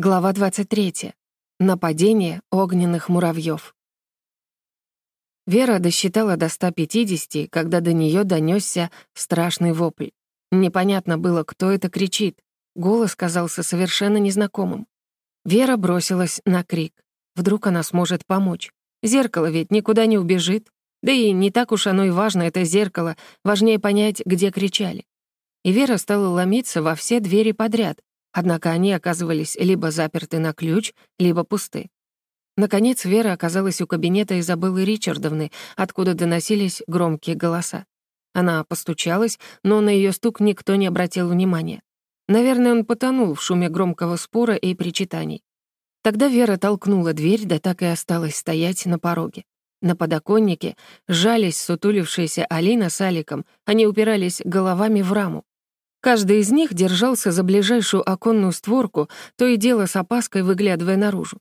Глава 23. Нападение огненных муравьёв. Вера досчитала до 150, когда до неё донёсся страшный вопль. Непонятно было, кто это кричит. Голос казался совершенно незнакомым. Вера бросилась на крик. Вдруг она сможет помочь. Зеркало ведь никуда не убежит. Да и не так уж оно и важно, это зеркало. Важнее понять, где кричали. И Вера стала ломиться во все двери подряд, Однако они оказывались либо заперты на ключ, либо пусты. Наконец Вера оказалась у кабинета Изабеллы Ричардовны, откуда доносились громкие голоса. Она постучалась, но на ее стук никто не обратил внимания. Наверное, он потонул в шуме громкого спора и причитаний. Тогда Вера толкнула дверь, да так и осталась стоять на пороге. На подоконнике сжались сутулившиеся Алина с Аликом, они упирались головами в раму. Каждый из них держался за ближайшую оконную створку, то и дело с опаской выглядывая наружу.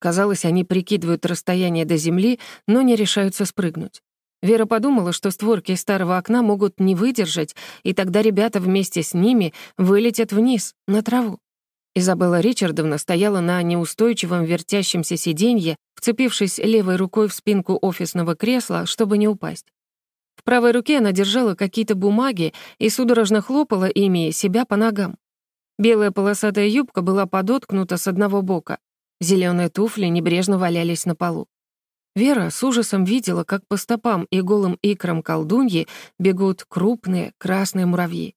Казалось, они прикидывают расстояние до земли, но не решаются спрыгнуть. Вера подумала, что створки старого окна могут не выдержать, и тогда ребята вместе с ними вылетят вниз, на траву. Изабелла Ричардовна стояла на неустойчивом вертящемся сиденье, вцепившись левой рукой в спинку офисного кресла, чтобы не упасть. В правой руке она держала какие-то бумаги и судорожно хлопала ими себя по ногам. Белая полосатая юбка была подоткнута с одного бока. Зелёные туфли небрежно валялись на полу. Вера с ужасом видела, как по стопам и голым икрам колдуньи бегут крупные красные муравьи.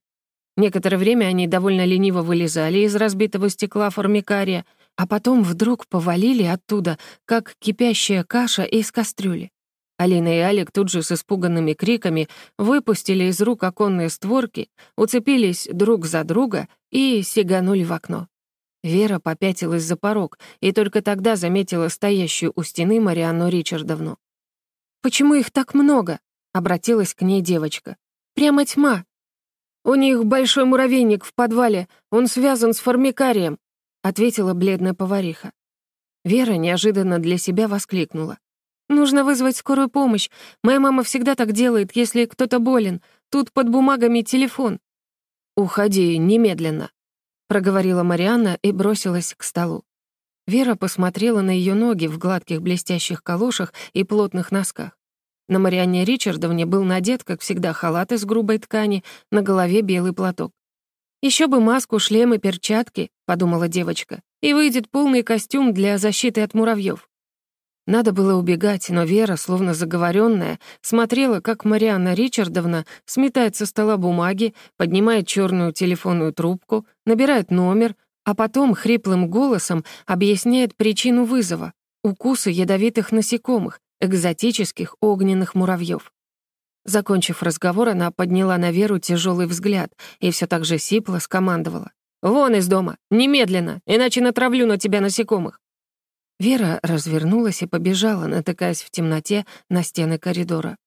Некоторое время они довольно лениво вылезали из разбитого стекла формикария, а потом вдруг повалили оттуда, как кипящая каша из кастрюли. Алина и Алик тут же с испуганными криками выпустили из рук оконные створки, уцепились друг за друга и сиганули в окно. Вера попятилась за порог и только тогда заметила стоящую у стены Марианну Ричардовну. «Почему их так много?» — обратилась к ней девочка. «Прямо тьма. У них большой муравейник в подвале, он связан с формикарием», — ответила бледная повариха. Вера неожиданно для себя воскликнула. Нужно вызвать скорую помощь. Моя мама всегда так делает, если кто-то болен. Тут под бумагами телефон». «Уходи немедленно», — проговорила Марианна и бросилась к столу. Вера посмотрела на ее ноги в гладких блестящих калошах и плотных носках. На Марианне Ричардовне был надет, как всегда, халат из грубой ткани, на голове белый платок. Еще бы маску, шлем и перчатки», — подумала девочка, «и выйдет полный костюм для защиты от муравьев. Надо было убегать, но Вера, словно заговоренная, смотрела, как Марианна Ричардовна сметает со стола бумаги, поднимает черную телефонную трубку, набирает номер, а потом хриплым голосом объясняет причину вызова — укусы ядовитых насекомых, экзотических огненных муравьев. Закончив разговор, она подняла на Веру тяжелый взгляд и все так же сипло скомандовала. «Вон из дома! Немедленно! Иначе натравлю на тебя насекомых!» Вера развернулась и побежала, натыкаясь в темноте на стены коридора.